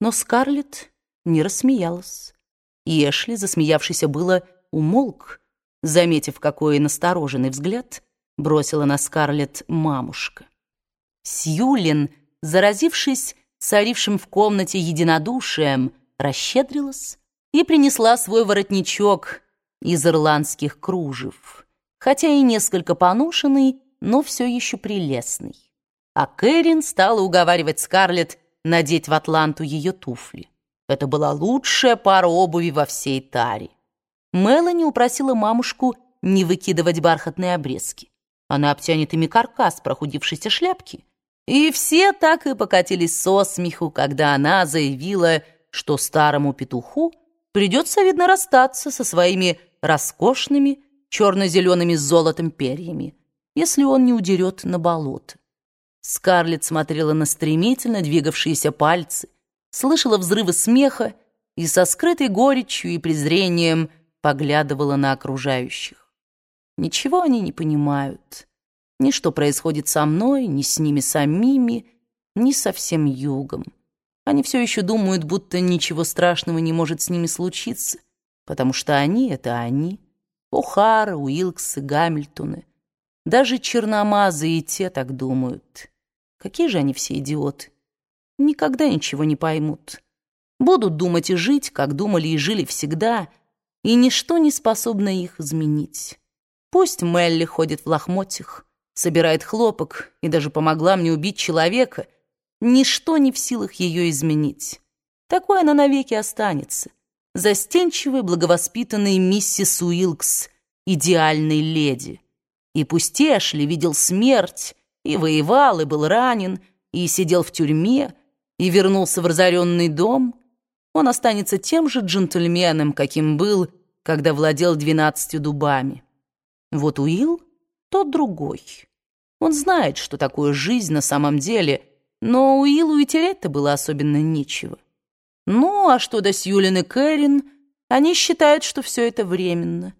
Но Скарлетт не рассмеялась. И Эшли, засмеявшийся было, умолк, заметив, какой настороженный взгляд бросила на Скарлетт мамушка. Сьюлин, заразившись царившим в комнате единодушием, расщедрилась и принесла свой воротничок из ирландских кружев, хотя и несколько поношенный, но все еще прелестный. А Кэрин стала уговаривать Скарлетт надеть в Атланту ее туфли. Это была лучшая пара обуви во всей таре. Мелани упросила мамушку не выкидывать бархатные обрезки. Она обтянет ими каркас прохудившейся шляпки. И все так и покатились со смеху, когда она заявила, что старому петуху придется, видно, расстаться со своими роскошными черно-зелеными с золотом перьями, если он не удерет на болото. Скарлетт смотрела на стремительно двигавшиеся пальцы, слышала взрывы смеха и со скрытой горечью и презрением поглядывала на окружающих. Ничего они не понимают. Ни что происходит со мной, ни с ними самими, ни со всем югом. Они все еще думают, будто ничего страшного не может с ними случиться, потому что они — это они. О'Хара, Уилксы, Гамильтоны. Даже черномазы и те так думают. Какие же они все идиоты. Никогда ничего не поймут. Будут думать и жить, как думали и жили всегда, и ничто не способно их изменить. Пусть Мелли ходит в лохмотьях, собирает хлопок и даже помогла мне убить человека, ничто не в силах ее изменить. Такой она навеки останется. Застенчивая, благовоспитанная миссис Уилкс, идеальной леди. И пусть Эшли видел смерть, и воевал, и был ранен, и сидел в тюрьме, и вернулся в разоренный дом, он останется тем же джентльменом, каким был, когда владел двенадцатью дубами. Вот Уилл — тот другой. Он знает, что такое жизнь на самом деле, но Уиллу и терять-то было особенно нечего. Ну, а что до Сьюлин и Кэрин, они считают, что все это временно.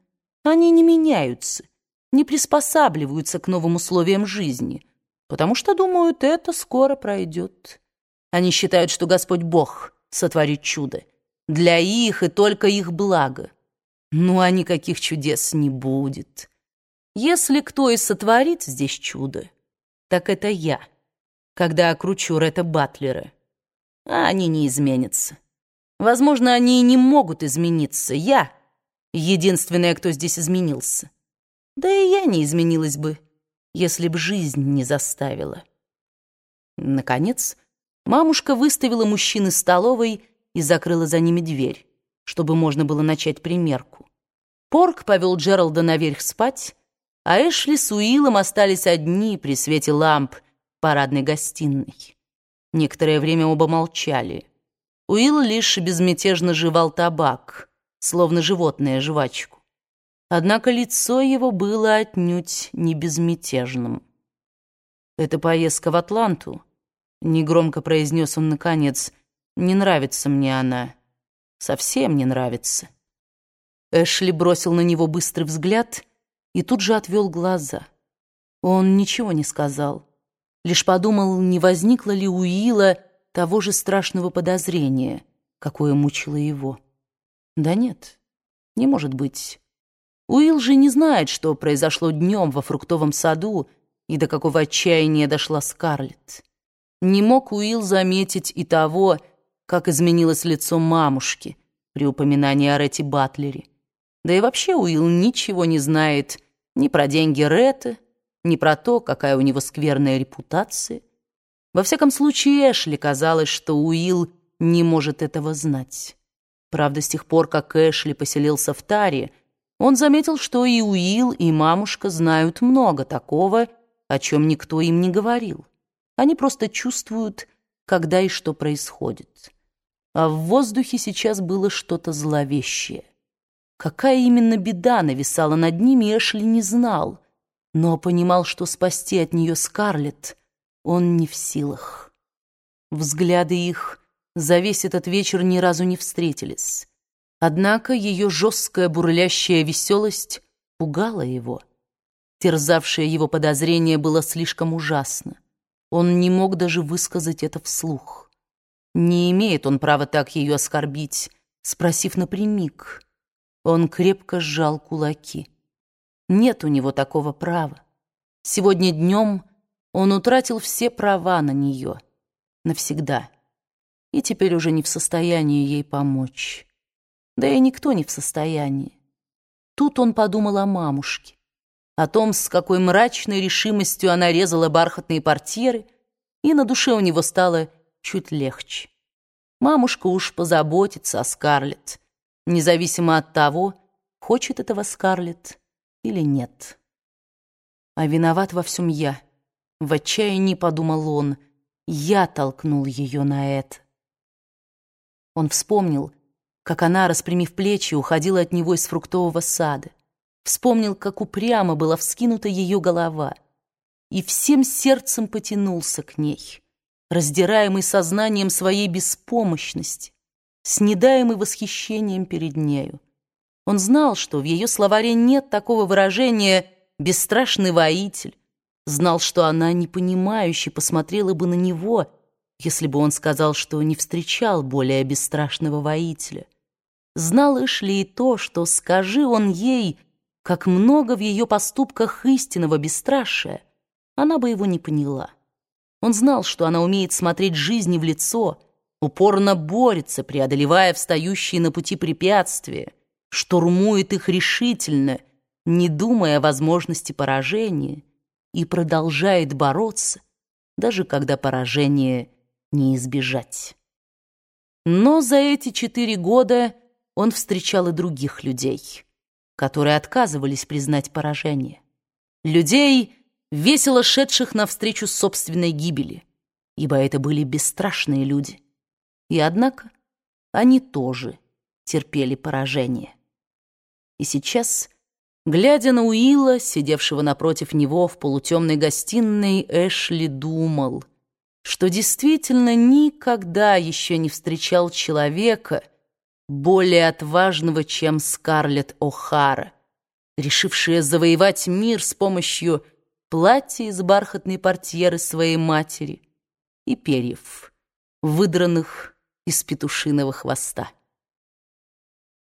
Они не меняются, не приспосабливаются к новым условиям жизни — потому что думают, это скоро пройдет. Они считают, что Господь Бог сотворит чудо для их и только их блага. Ну, а никаких чудес не будет. Если кто и сотворит здесь чудо, так это я, когда окручу Ретта Батлера. А они не изменятся. Возможно, они и не могут измениться. Я — единственная, кто здесь изменился. Да и я не изменилась бы если б жизнь не заставила. Наконец, мамушка выставила мужчин из столовой и закрыла за ними дверь, чтобы можно было начать примерку. Порк повел Джералда наверх спать, а Эшли с Уиллом остались одни при свете ламп парадной гостиной. Некоторое время оба молчали. Уилл лишь безмятежно жевал табак, словно животное жвачку. Однако лицо его было отнюдь не безмятежным. «Эта поездка в Атланту», — негромко произнес он наконец, — «не нравится мне она. Совсем не нравится». Эшли бросил на него быстрый взгляд и тут же отвел глаза. Он ничего не сказал, лишь подумал, не возникло ли у Ила того же страшного подозрения, какое мучило его. Да нет, не может быть. Уилл же не знает, что произошло днем во фруктовом саду и до какого отчаяния дошла Скарлетт. Не мог Уилл заметить и того, как изменилось лицо мамушки при упоминании о Ретти Батлере. Да и вообще Уилл ничего не знает ни про деньги Ретта, ни про то, какая у него скверная репутация. Во всяком случае, Эшли казалось, что Уилл не может этого знать. Правда, с тех пор, как Эшли поселился в Таре, он заметил, что и Уилл, и мамушка знают много такого, о чем никто им не говорил. Они просто чувствуют, когда и что происходит. А в воздухе сейчас было что-то зловещее. Какая именно беда нависала над ними, Эшли не знал, но понимал, что спасти от нее Скарлетт он не в силах. Взгляды их за весь этот вечер ни разу не встретились. Однако ее жесткая бурлящая веселость пугала его. Терзавшее его подозрение было слишком ужасно. Он не мог даже высказать это вслух. Не имеет он права так ее оскорбить, спросив напрямик. Он крепко сжал кулаки. Нет у него такого права. Сегодня днем он утратил все права на нее. Навсегда. И теперь уже не в состоянии ей помочь. Да и никто не в состоянии. Тут он подумал о мамушке, о том, с какой мрачной решимостью она резала бархатные портьеры, и на душе у него стало чуть легче. Мамушка уж позаботится о Скарлетт, независимо от того, хочет этого Скарлетт или нет. А виноват во всем я. В отчаянии подумал он, я толкнул ее на это. Он вспомнил, как она, распрямив плечи, уходила от него из фруктового сада. Вспомнил, как упрямо была вскинута ее голова. И всем сердцем потянулся к ней, раздираемый сознанием своей беспомощности, снедаемый восхищением перед нею. Он знал, что в ее словаре нет такого выражения «бесстрашный воитель», знал, что она непонимающе посмотрела бы на него, если бы он сказал, что не встречал более бесстрашного воителя. Знал Эшли и то, что, скажи он ей, как много в ее поступках истинного бесстрашия, она бы его не поняла. Он знал, что она умеет смотреть жизни в лицо, упорно борется, преодолевая встающие на пути препятствия, штурмует их решительно, не думая о возможности поражения, и продолжает бороться, даже когда поражение не избежать. Но за эти четыре года он встречал и других людей, которые отказывались признать поражение. Людей, весело шедших навстречу собственной гибели, ибо это были бесстрашные люди. И однако они тоже терпели поражение. И сейчас, глядя на Уилла, сидевшего напротив него в полутемной гостиной, Эшли думал, что действительно никогда еще не встречал человека, более отважного, чем Скарлетт О'Хара, решившая завоевать мир с помощью платья из бархатной портьеры своей матери и перьев, выдранных из петушиного хвоста.